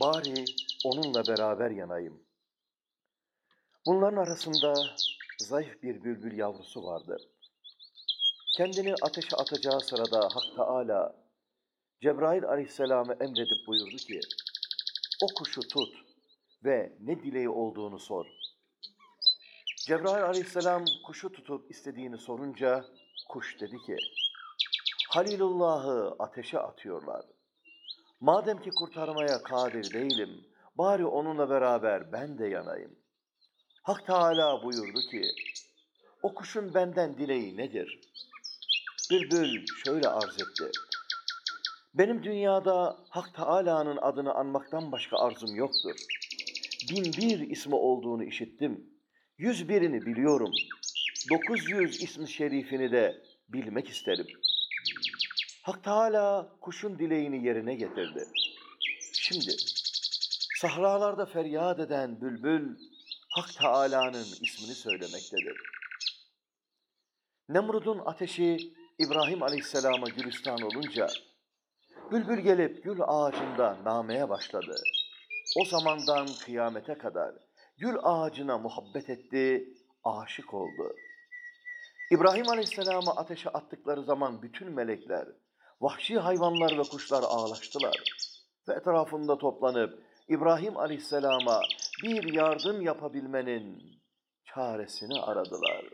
bari onunla beraber yanayım. Bunların arasında zayıf bir bülbül yavrusu vardı. Kendini ateşe atacağı sırada Hak Teala Cebrail aleyhisselamı emredip buyurdu ki, o kuşu tut ve ne dileği olduğunu sor. Cebrail aleyhisselam kuşu tutup istediğini sorunca kuş dedi ki, Halilullah'ı ateşe atıyorlar. Madem ki kurtarmaya kadir değilim, bari onunla beraber ben de yanayım. Hak Teala buyurdu ki, o kuşun benden dileği nedir? Bülbül şöyle arz etti. Benim dünyada Hak Teala'nın adını anmaktan başka arzum yoktur. Bin bir ismi olduğunu işittim. Yüz birini biliyorum. Dokuz yüz ismi şerifini de bilmek isterim. Hak Teala kuşun dileğini yerine getirdi. Şimdi sahralarda feryat eden bülbül Hak Teala'nın ismini söylemektedir. Nemrud'un ateşi İbrahim Aleyhisselam'a gülistan olunca bülbül gelip gül ağacında nameye başladı. O zamandan kıyamete kadar gül ağacına muhabbet etti, aşık oldu. İbrahim Aleyhisselam'ı ateşe attıkları zaman bütün melekler, vahşi hayvanlar ve kuşlar ağlaştılar. Ve etrafında toplanıp İbrahim Aleyhisselam'a bir yardım yapabilmenin çaresini aradılar.